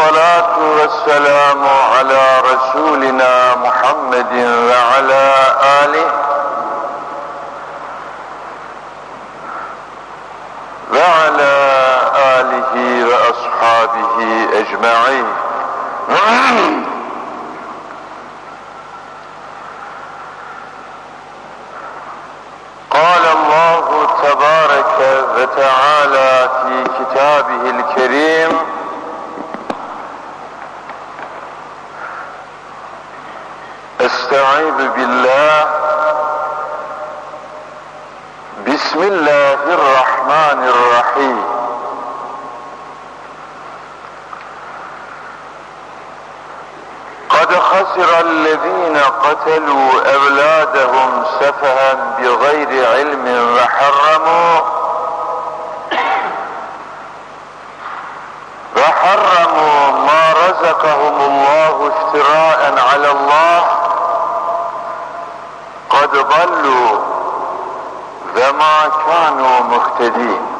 والصلاة والسلام على رسولنا محمد وعلى آله وعلى آله وأصحابه أجمعين. وحرموا وحرموا ما رزقهم الله افتراء على الله. قد ضلوا وما كانوا مهتدين.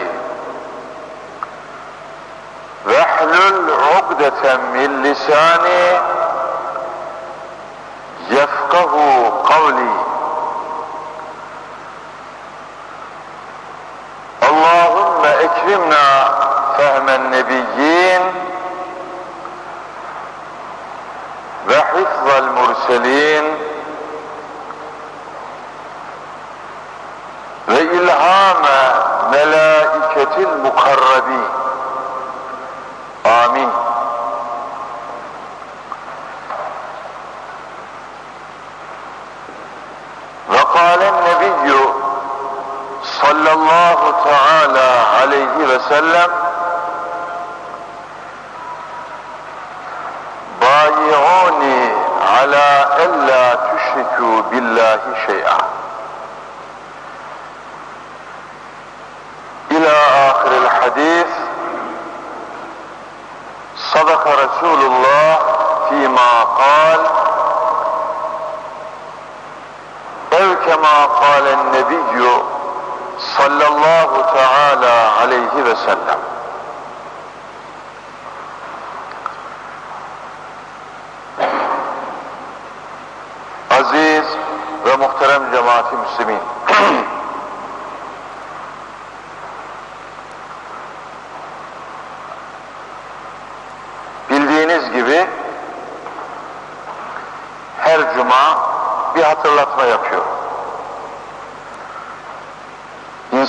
عقدة من لساني يفقه قولي. وسلم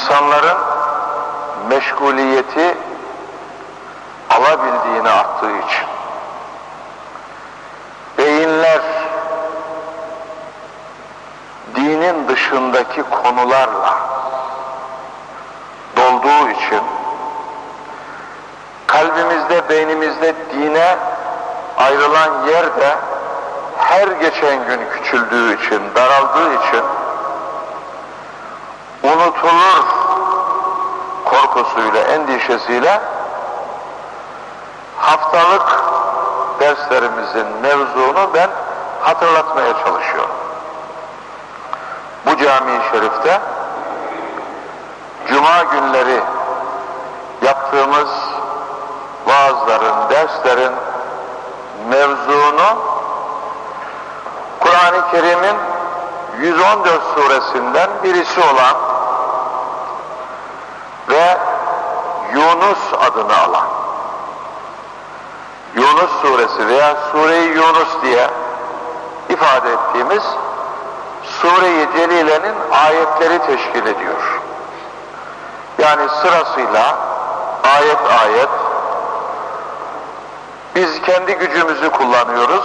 İnsanların meşguliyeti alabildiğini arttığı için. Beyinler dinin dışındaki konularla dolduğu için kalbimizde, beynimizde dine ayrılan yer de her geçen gün küçüldüğü için, daraldığı için unutulur korkusuyla, endişesiyle haftalık derslerimizin mevzunu ben hatırlatmaya çalışıyorum. Bu cami-i şerifte cuma günleri yaptığımız vaazların, derslerin mevzunu Kur'an-ı Kerim'in 114 suresinden birisi olan ve Yunus adını alan Yunus suresi veya Sure-i Yunus diye ifade ettiğimiz Sure-i Celile'nin ayetleri teşkil ediyor. Yani sırasıyla ayet ayet Biz kendi gücümüzü kullanıyoruz.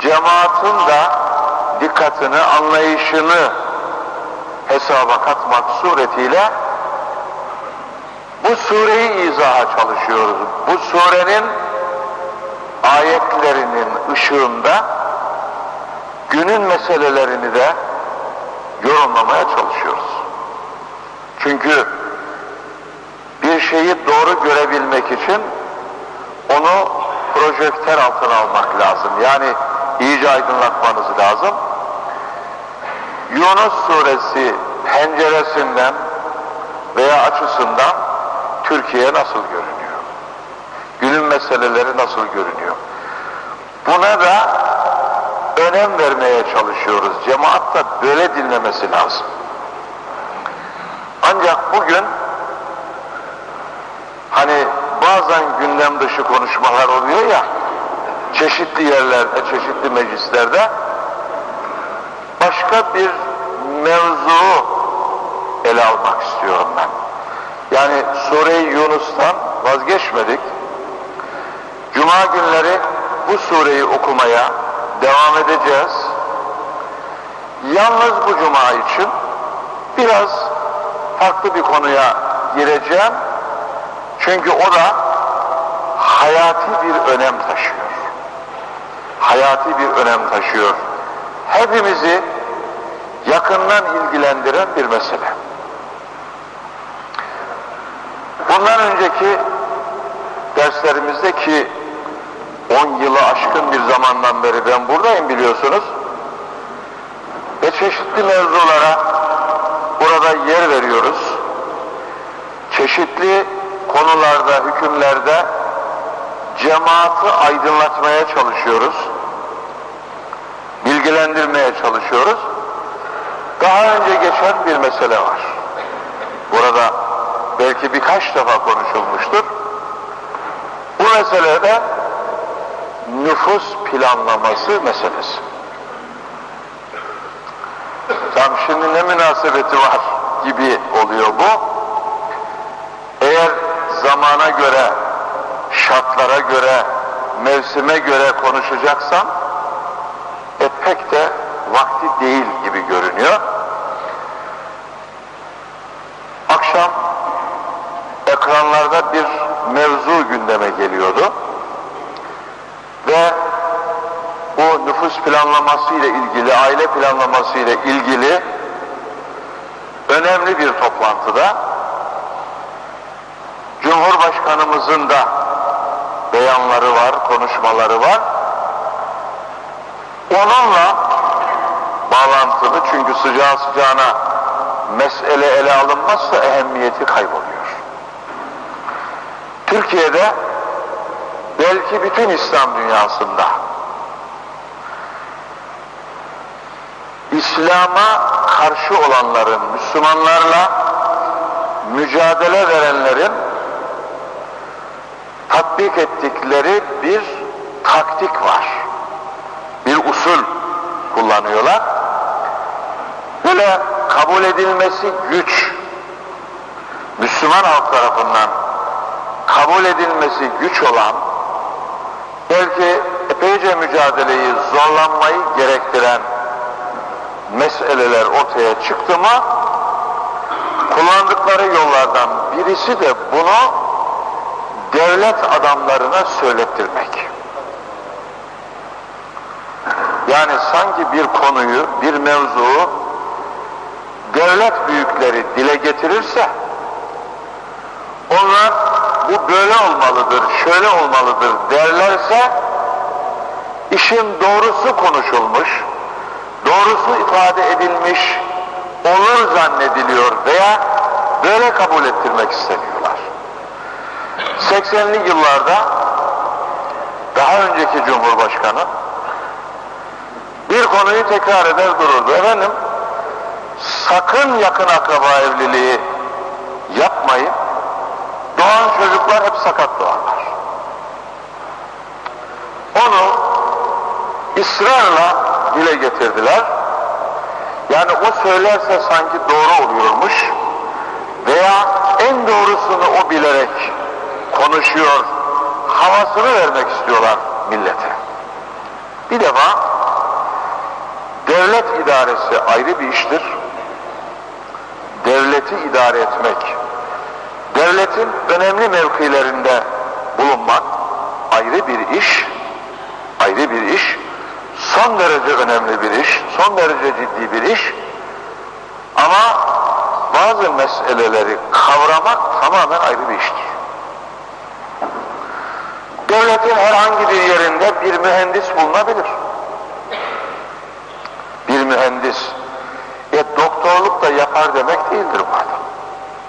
Cemaatin da dikkatini, anlayışını hesaba katmak suretiyle bu sureyi izaha çalışıyoruz. Bu surenin ayetlerinin ışığında günün meselelerini de yorumlamaya çalışıyoruz. Çünkü bir şeyi doğru görebilmek için onu projektör altına almak lazım. Yani iyice aydınlatmanız lazım. Yunus suresi penceresinden veya açısından Türkiye nasıl görünüyor? Meseleleri nasıl görünüyor? Buna da önem vermeye çalışıyoruz. Cemaat da böyle dinlemesi lazım. Ancak bugün hani bazen gündem dışı konuşmalar oluyor ya çeşitli yerlerde, çeşitli meclislerde başka bir mevzu ele almak istiyorum ben. Yani Sure-i Yunus'tan vazgeçmedik. Cuma günleri bu sureyi okumaya devam edeceğiz. Yalnız bu cuma için biraz farklı bir konuya gireceğim. Çünkü o da hayati bir önem taşıyor. Hayati bir önem taşıyor. Hepimizi yakından ilgilendiren bir mesele. Bundan önceki derslerimizde ki 10 yılı aşkın bir zamandan beri ben buradayım biliyorsunuz. Ve çeşitli mevzulara burada yer veriyoruz. Çeşitli konularda, hükümlerde cemaati aydınlatmaya çalışıyoruz. Bilgilendirmeye çalışıyoruz. Daha önce geçen bir mesele var. Burada belki birkaç defa konuşulmuştur. Bu meselede nüfus planlaması meselesi. Tam şimdi ne münasebeti var gibi oluyor bu. Eğer zamana göre, şartlara göre, mevsime göre konuşacaksan e pek de vakti değil gibi görünüyor. Akşam ekranlarda bir mevzu gündeme geliyordu. Ve bu nüfus planlaması ile ilgili, aile planlaması ile ilgili önemli bir toplantıda Cumhurbaşkanımızın da beyanları var, konuşmaları var. Onunla bağlantılı çünkü sıcağı sıcağına mesele ele alınmazsa ehemmiyeti kayboluyor. Türkiye'de belki bütün İslam dünyasında İslam'a karşı olanların, Müslümanlarla mücadele verenlerin tatbik ettikleri bir taktik var. Bir usul kullanıyorlar. Böyle kabul edilmesi güç, Müslüman halk tarafından kabul edilmesi güç olan, belki epeyce mücadeleyi, zorlanmayı gerektiren meseleler ortaya çıktı mı, kullandıkları yollardan birisi de bunu devlet adamlarına söylettirmek. Yani sanki bir konuyu, bir mevzuu devlet büyükleri dile getirirse onlar bu böyle olmalıdır, şöyle olmalıdır derlerse işin doğrusu konuşulmuş, doğrusu ifade edilmiş olur zannediliyor veya böyle kabul ettirmek isteniyorlar. 80'li yıllarda daha önceki Cumhurbaşkanı bir konuyu tekrar eder dururdu. Efendim sakın yakın akraba evliliği yapmayın. Doğan çocuklar hep sakat doğarlar. Onu ısrarla dile getirdiler. Yani o söylerse sanki doğru oluyormuş veya en doğrusunu o bilerek konuşuyor, havasını vermek istiyorlar millete. Bir defa devlet idaresi ayrı bir iştir. Devleti idare etmek, devletin önemli mevkilerinde bulunmak ayrı bir iş, ayrı bir iş, son derece önemli bir iş, son derece ciddi bir iş. Ama bazı meseleleri kavramak tamamen ayrı bir iştir. Devletin herhangi bir yerinde bir mühendis bulunabilir. Bir mühendis. E doktorluk da yapar demek değildir bu adam.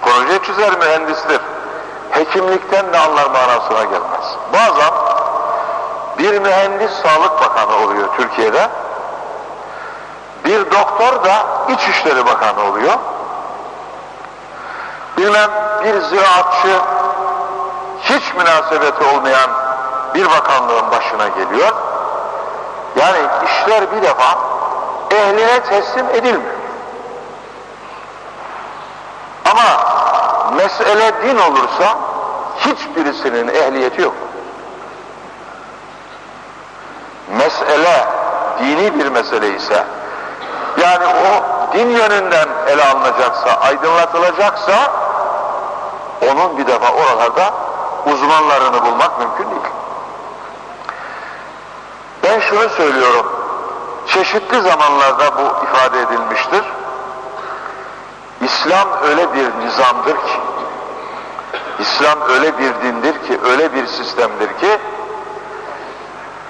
Proje çizer mühendistir. Hekimlikten ne anlar manasına gelmez. Bazen bir mühendis sağlık bakanı oluyor Türkiye'de. Bir doktor da İçişleri Bakanı oluyor. Bilmem bir ziraatçı hiç münasebeti olmayan bir bakanlığın başına geliyor. Yani işler bir defa ehline teslim edilmiyor. Ama mesele din olursa hiçbirisinin ehliyeti yok. Mesele dini bir mesele ise yani o din yönünden ele alınacaksa, aydınlatılacaksa onun bir defa oralarda uzmanlarını bulmak mümkün değil. Ben şunu söylüyorum. Çeşitli zamanlarda bu ifade edilmiştir. İslam öyle bir nizamdır ki, İslam öyle bir dindir ki, öyle bir sistemdir ki,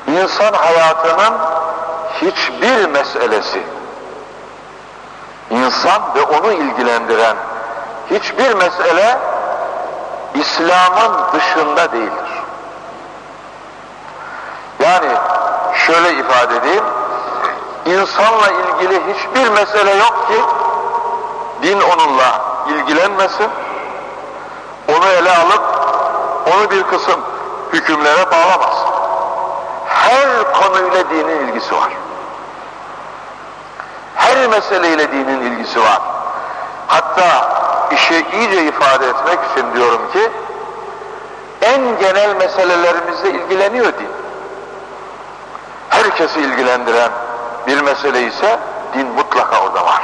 insan hayatının hiçbir meselesi, insan ve onu ilgilendiren hiçbir mesele İslam'ın dışında değildir. Yani şöyle ifade edeyim, insanla ilgili hiçbir mesele yok ki din onunla ilgilenmesin, onu ele alıp onu bir kısım hükümlere bağlamaz. Her konuyla dinin ilgisi var. Her meseleyle dinin ilgisi var. Hatta işi iyice ifade etmek için diyorum ki en genel meselelerimizle ilgileniyor din. Herkesi ilgilendiren bir mesele ise din mutlaka orada var.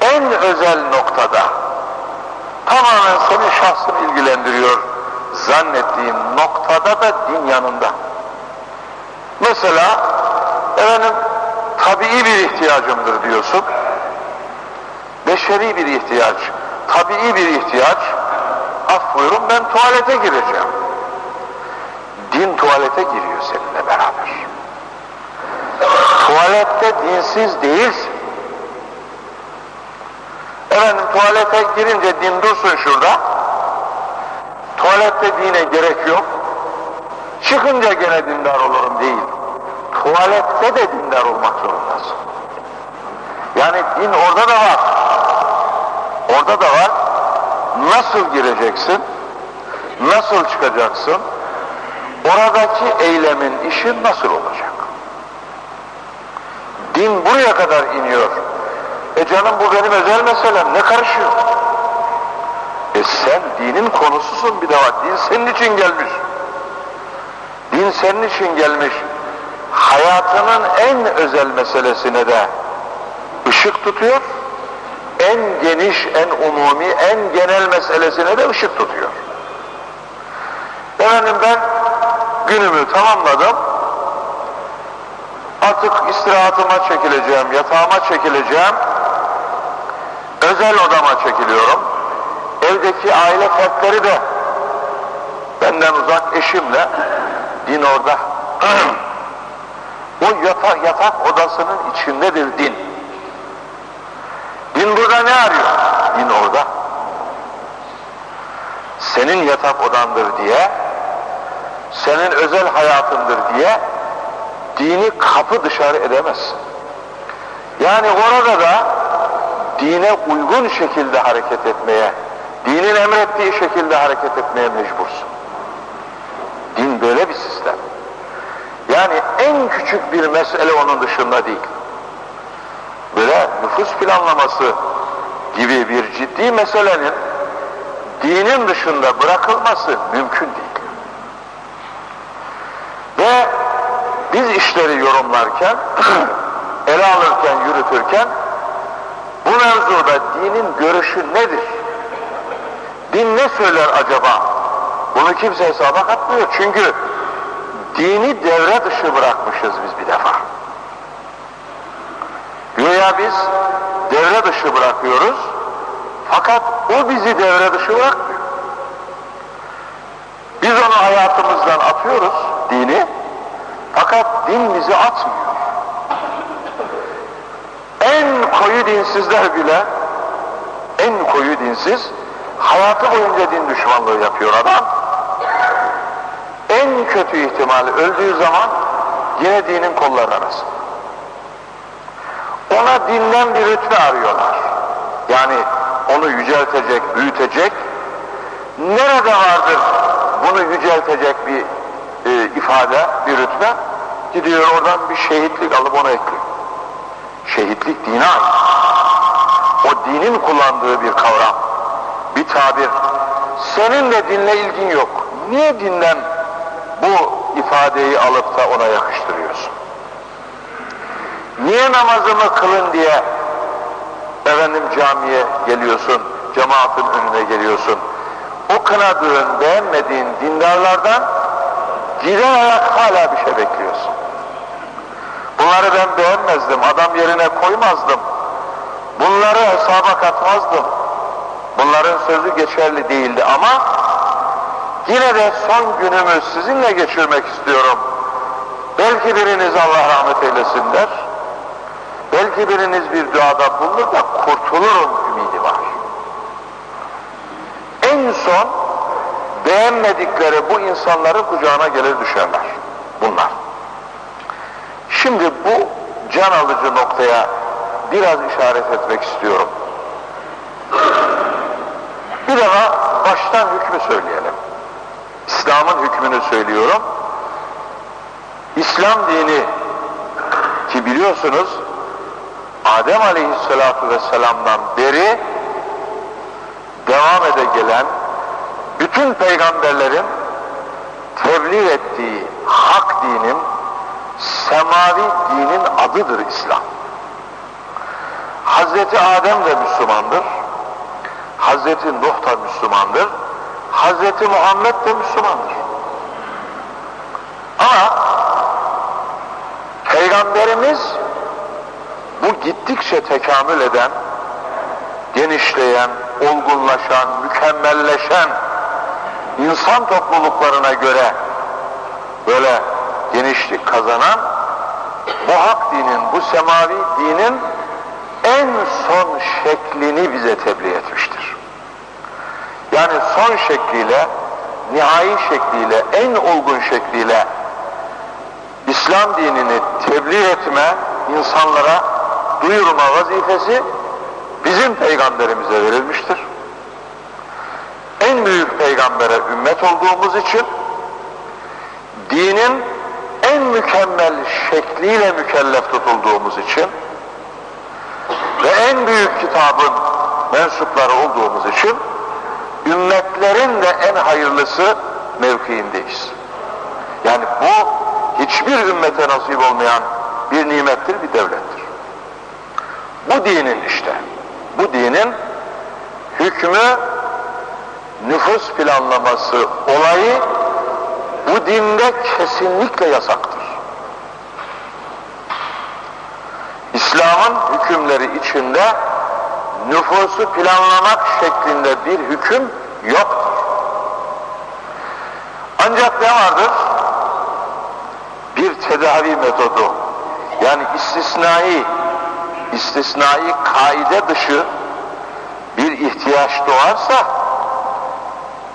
En özel noktada tamamen senin şahsını ilgilendiriyor zannettiğin noktada da din yanında. Mesela efendim tabii bir ihtiyacımdır diyorsun. Beşeri bir ihtiyaç, tabii bir ihtiyaç. Af buyurun ben tuvalete gireceğim. Din tuvalete giriyor seninle beraber. Tuvalette dinsiz değilsin. Efendim tuvalete girince din dursun şurada. Tuvalette dine gerek yok. Çıkınca gene dindar olurum değil. Tuvalette de dindar olmak zorundasın. Yani din orada da var. Orada da var. Nasıl gireceksin? Nasıl çıkacaksın? Oradaki eylemin işi nasıl olacak? Din buraya kadar iniyor. E canım bu benim özel meselem. Ne karışıyor? E sen dinin konususun bir daha. Din senin için gelmiş. Din senin için gelmiş. Hayatının en özel meselesine de ışık tutuyor. En geniş, en umumi, en genel meselesine de ışık tutuyor. Efendim ben günümü tamamladım. Artık istirahatıma çekileceğim, yatağıma çekileceğim. Özel odama çekiliyorum. Evdeki aile fertleri de benden uzak eşimle din orada. o yatak, yatak odasının içindedir din. Din burada ne arıyor? Din orada. Senin yatak odandır diye, senin özel hayatındır diye dini kapı dışarı edemezsin. Yani orada da dine uygun şekilde hareket etmeye, dinin emrettiği şekilde hareket etmeye mecbursun. Din böyle bir sistem. Yani en küçük bir mesele onun dışında değil. Böyle nüfus planlaması gibi bir ciddi meselenin dinin dışında bırakılması mümkün değil. Ve biz işleri yorumlarken, ele alırken, yürütürken bu mevzuda dinin görüşü nedir? Din ne söyler acaba? Bunu kimse hesaba katmıyor. Çünkü dini devre dışı bırakmışız biz bir defa. Güya biz devre dışı bırakıyoruz. Fakat o bizi devre dışı bırakmıyor. Biz onu hayatımızdan atıyoruz, dini. Fakat din bizi atmıyor. En koyu dinsizler bile, en koyu dinsiz, hayatı boyunca din düşmanlığı yapıyor adam. En kötü ihtimal öldüğü zaman yine dinin kolları arasında. Ona dinden bir rütbe arıyorlar. Yani onu yüceltecek, büyütecek, nerede vardır bunu yüceltecek bir e, ifade, bir rütbe? Gidiyor oradan bir şehitlik alıp ona ekliyor. Şehitlik dine ait. O dinin kullandığı bir kavram, bir tabir. Senin de dinle ilgin yok. Niye dinden bu ifadeyi alıp da ona yakıştırıyorsun? Niye namazımı kılın diye efendim camiye geliyorsun, cemaatin önüne geliyorsun? O kınadığın, beğenmediğin dindarlardan gider ayak hala bir şey bekliyorsun. Bunları ben beğenmezdim, adam yerine koymazdım. Bunları hesaba katmazdım. Bunların sözü geçerli değildi ama yine de son günümü sizinle geçirmek istiyorum. Belki biriniz Allah rahmet eylesin der. Belki biriniz bir duada bulunur da kurtulurum ümidi var. En son beğenmedikleri bu insanların kucağına gelir düşerler. Bunlar. Şimdi bu can alıcı noktaya biraz işaret etmek istiyorum. Bir daha baştan hükmü söyleyelim. İslam'ın hükmünü söylüyorum. İslam dini ki biliyorsunuz Adem Aleyhisselatü Vesselam'dan beri devam ede gelen bütün peygamberlerin tebliğ ettiği hak dinin semavi dinin adıdır İslam. Hazreti Adem de Müslümandır. Hazreti Nuh da Müslümandır. Hazreti Muhammed de Müslümandır. Ama Peygamberimiz bu gittikçe tekamül eden, genişleyen, olgunlaşan, mükemmelleşen insan topluluklarına göre böyle genişlik kazanan bu hak dinin, bu semavi dinin en son şeklini bize tebliğ etmiştir. Yani son şekliyle, nihai şekliyle, en olgun şekliyle İslam dinini tebliğ etme, insanlara duyurma vazifesi bizim peygamberimize verilmiştir. En büyük peygambere ümmet olduğumuz için dinin en mükemmel şekliyle mükellef tutulduğumuz için ve en büyük kitabın mensupları olduğumuz için ümmetlerin de en hayırlısı mevkiindeyiz. Yani bu hiçbir ümmete nasip olmayan bir nimettir, bir devlettir. Bu dinin işte, bu dinin hükmü nüfus planlaması olayı bu dinde kesinlikle yasaktır. İslam'ın hükümleri içinde nüfusu planlamak şeklinde bir hüküm yoktur. Ancak ne vardır? Bir tedavi metodu. Yani istisnai, istisnai kaide dışı bir ihtiyaç doğarsa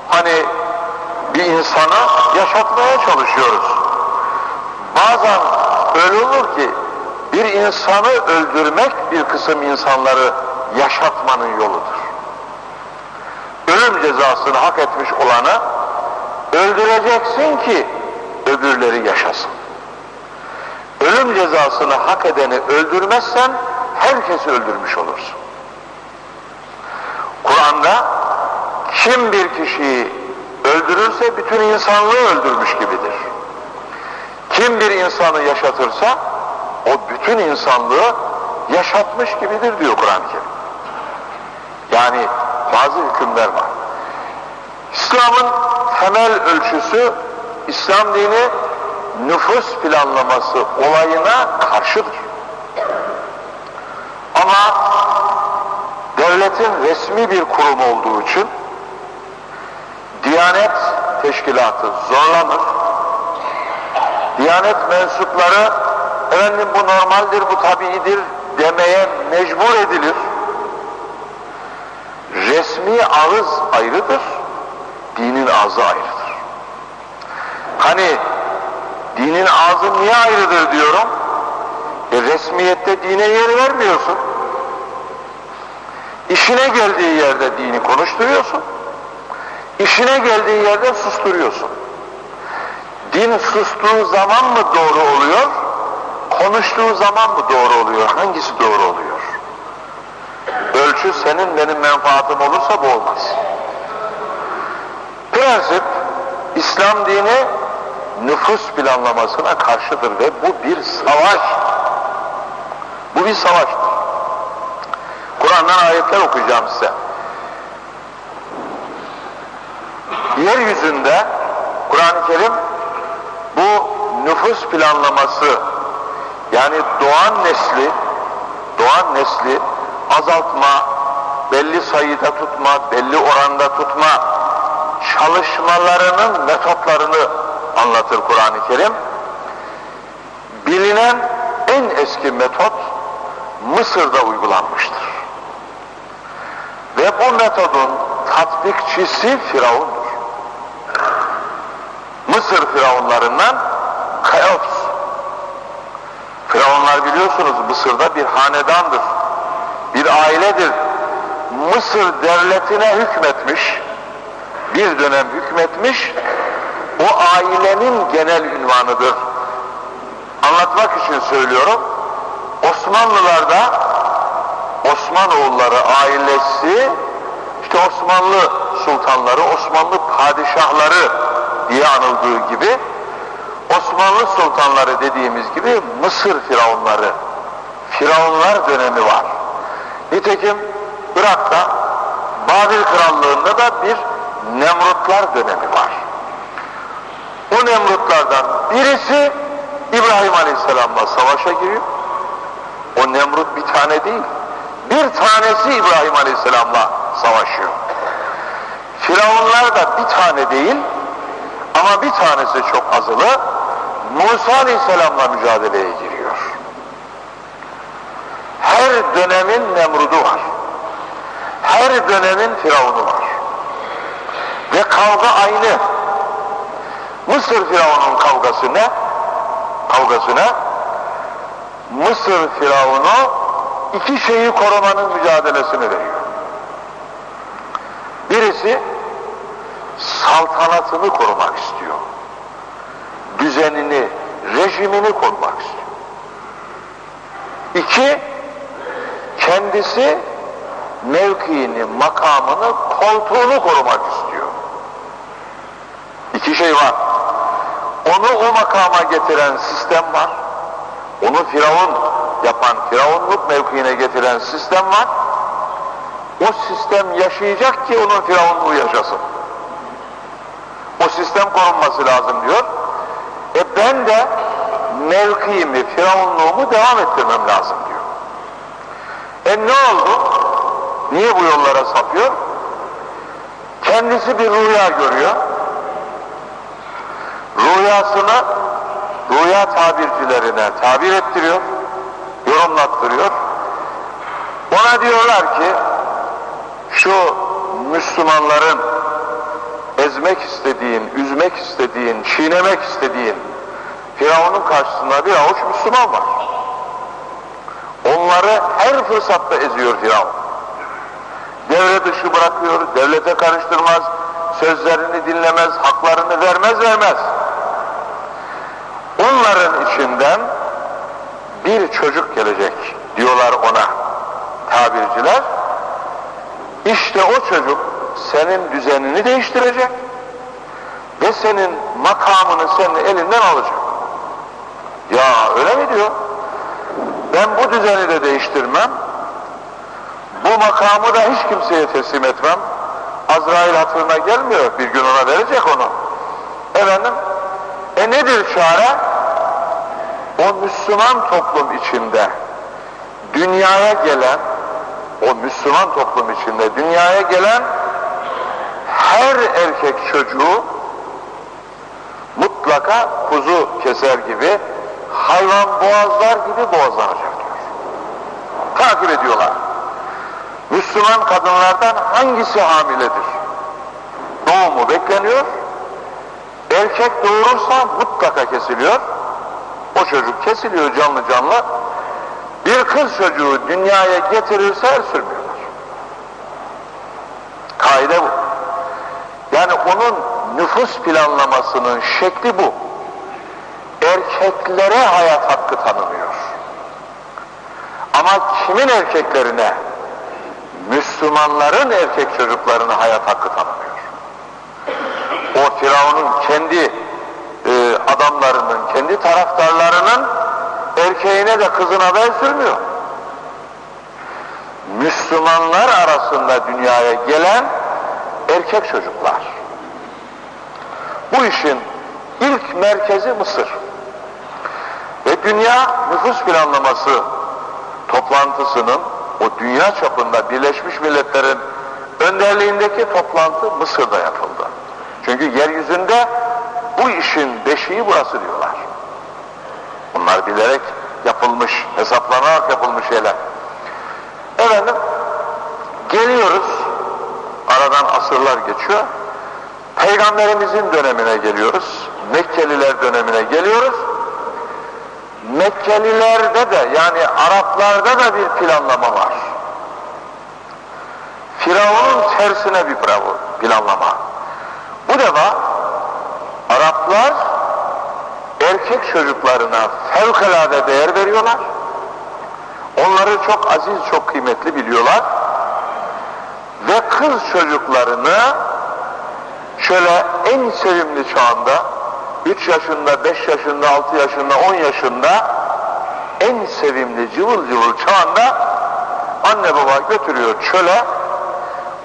hani bir insanı yaşatmaya çalışıyoruz. Bazen öyle olur ki bir insanı öldürmek bir kısım insanları yaşatmanın yoludur. Ölüm cezasını hak etmiş olanı öldüreceksin ki öbürleri yaşasın. Ölüm cezasını hak edeni öldürmezsen herkesi öldürmüş olursun. Kur'an'da kim bir kişiyi öldürürse bütün insanlığı öldürmüş gibidir. Kim bir insanı yaşatırsa o bütün insanlığı yaşatmış gibidir diyor Kur'an-ı Kerim. Yani bazı hükümler var. İslam'ın temel ölçüsü İslam dini nüfus planlaması olayına karşıdır. Ama devletin resmi bir kurum olduğu için Diyanet teşkilatı zorlanır. Diyanet mensupları efendim bu normaldir, bu tabiidir demeye mecbur edilir. Resmi ağız ayrıdır, dinin ağzı ayrıdır. Hani dinin ağzı niye ayrıdır diyorum? E resmiyette dine yer vermiyorsun. İşine geldiği yerde dini konuşturuyorsun. İşine geldiği yerde susturuyorsun. Din sustuğu zaman mı doğru oluyor? Konuştuğu zaman mı doğru oluyor? Hangisi doğru oluyor? Ölçü senin benim menfaatim olursa bu olmaz. Prensip İslam dini nüfus planlamasına karşıdır ve bu bir savaş. Bu bir savaştır. Kur'an'dan ayetler okuyacağım size. Yeryüzünde Kur'an-ı Kerim bu nüfus planlaması yani doğan nesli doğan nesli azaltma, belli sayıda tutma, belli oranda tutma çalışmalarının metotlarını anlatır Kur'an-ı Kerim. Bilinen en eski metot Mısır'da uygulanmıştır. Ve bu metodun tatbikçisi Firavun'dur. Mısır firavunlarından Kayops. Firavunlar biliyorsunuz Mısır'da bir hanedandır. Bir ailedir. Mısır devletine hükmetmiş, bir dönem hükmetmiş, o ailenin genel ünvanıdır. Anlatmak için söylüyorum, Osmanlılarda Osmanoğulları ailesi işte Osmanlı sultanları, Osmanlı padişahları diye anıldığı gibi Osmanlı sultanları dediğimiz gibi Mısır firavunları, firavunlar dönemi var. Nitekim Irak'ta Babil Krallığı'nda da bir Nemrutlar dönemi var. O Nemrutlardan birisi İbrahim Aleyhisselam'la savaşa giriyor. O Nemrut bir tane değil. Bir tanesi İbrahim Aleyhisselam'la savaşıyor. Firavunlar da bir tane değil ama bir tanesi çok azılı Musa Aleyhisselam'la mücadeleye giriyor. Her dönemin Nemrud'u var. Her dönemin Firavun'u var. Ve kavga aynı. Mısır Firavun'un kavgası ne? Kavgası ne? Mısır Firavun'u iki şeyi korumanın mücadelesini veriyor. Birisi saltanatını korumak istiyor. Düzenini, rejimini korumak istiyor. İki, kendisi mevkiini, makamını, koltuğunu korumak istiyor. İki şey var. Onu o makama getiren sistem var. Onu firavun yapan, firavunluk mevkiine getiren sistem var. O sistem yaşayacak ki onun firavunluğu yaşasın. O sistem korunması lazım diyor. E ben de mevkiimi, firavunluğumu devam ettirmem lazım diyor. E ne oldu? Niye bu yollara sapıyor? Kendisi bir rüya görüyor. Rüyasını rüya tabircilerine tabir ettiriyor, yorumlattırıyor. Ona diyorlar ki şu Müslümanların ezmek istediğin, üzmek istediğin, çiğnemek istediğin Firavun'un karşısında bir avuç Müslüman var. Onları her fırsatta eziyor Firavun. Devre dışı bırakıyor, devlete karıştırmaz, sözlerini dinlemez, haklarını vermez vermez. Onların içinden bir çocuk gelecek diyorlar ona tabirciler. İşte o çocuk senin düzenini değiştirecek ve senin makamını senin elinden alacak. Ya öyle mi diyor? Ben bu düzeni de değiştirmem. Bu makamı da hiç kimseye teslim etmem. Azrail hatırına gelmiyor. Bir gün ona verecek onu. Efendim, e nedir çare? O Müslüman toplum içinde dünyaya gelen, o Müslüman toplum içinde dünyaya gelen her erkek çocuğu mutlaka kuzu keser gibi hayvan boğazlar gibi boğazlanacak diyor. Takip ediyorlar. Müslüman kadınlardan hangisi hamiledir? Doğumu bekleniyor. Erkek doğurursa mutlaka kesiliyor. O çocuk kesiliyor canlı canlı. Bir kız çocuğu dünyaya getirirse el sürmüyorlar. Kaide bu. Yani onun nüfus planlamasının şekli bu. Erkeklere hayat hakkı tanınıyor. Ama kimin erkeklerine? Müslümanların erkek çocuklarına hayat hakkı tanınıyor. O Firavun'un kendi e, adamlarının, kendi taraftarlarının erkeğine de kızına el sürmüyor. Müslümanlar arasında dünyaya gelen erkek çocuklar. Bu işin ilk merkezi Mısır. Ve dünya nüfus planlaması toplantısının o dünya çapında Birleşmiş Milletler'in önderliğindeki toplantı Mısır'da yapıldı. Çünkü yeryüzünde bu işin beşiği burası diyorlar. Bunlar bilerek yapılmış, hesaplanarak yapılmış şeyler. Efendim, geliyoruz, aradan asırlar geçiyor, Peygamberimizin dönemine geliyoruz, Mekkeliler dönemine geliyoruz, Mekkelilerde de yani Araplarda da bir planlama var. Firavun'un tersine bir planlama. Bu defa Araplar erkek çocuklarına fevkalade değer veriyorlar. Onları çok aziz, çok kıymetli biliyorlar. Ve kız çocuklarını şöyle en sevimli çağında 3 yaşında, 5 yaşında, 6 yaşında, 10 yaşında en sevimli cıvıl cıvıl çağında anne baba götürüyor çöle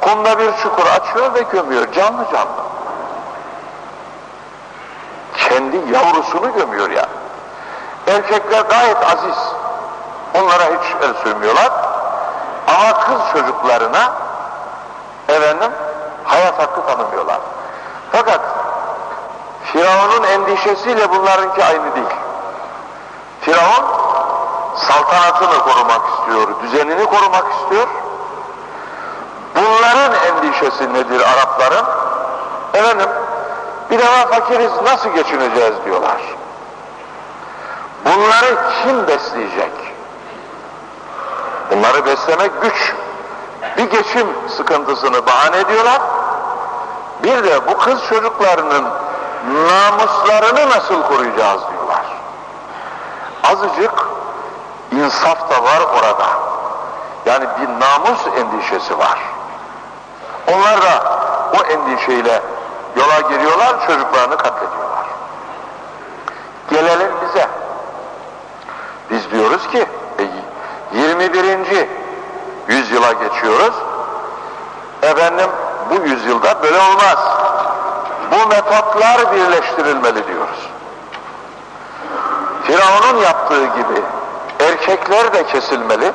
kumda bir çukur açıyor ve gömüyor canlı canlı. Kendi yavrusunu gömüyor ya. Erkekler gayet aziz. Onlara hiç el sürmüyorlar. Ama kız çocuklarına efendim hayat hakkı tanımıyorlar. Fakat Firavun'un endişesiyle bunlarınki aynı değil. Firavun saltanatını korumak istiyor, düzenini korumak istiyor. Bunların endişesi nedir Arapların? Efendim, bir defa fakiriz nasıl geçineceğiz diyorlar. Bunları kim besleyecek? Bunları beslemek güç. Bir geçim sıkıntısını bahane ediyorlar. Bir de bu kız çocuklarının namuslarını nasıl koruyacağız diyorlar. Azıcık insaf da var orada. Yani bir namus endişesi var. Onlar da o endişeyle yola giriyorlar, çocuklarını katlediyorlar. Gelelim bize. Biz diyoruz ki 21. yüzyıla geçiyoruz. Efendim bu yüzyılda böyle olmaz. Bu metotlar birleştirilmeli diyoruz. Firavun'un yaptığı gibi erkekler de kesilmeli,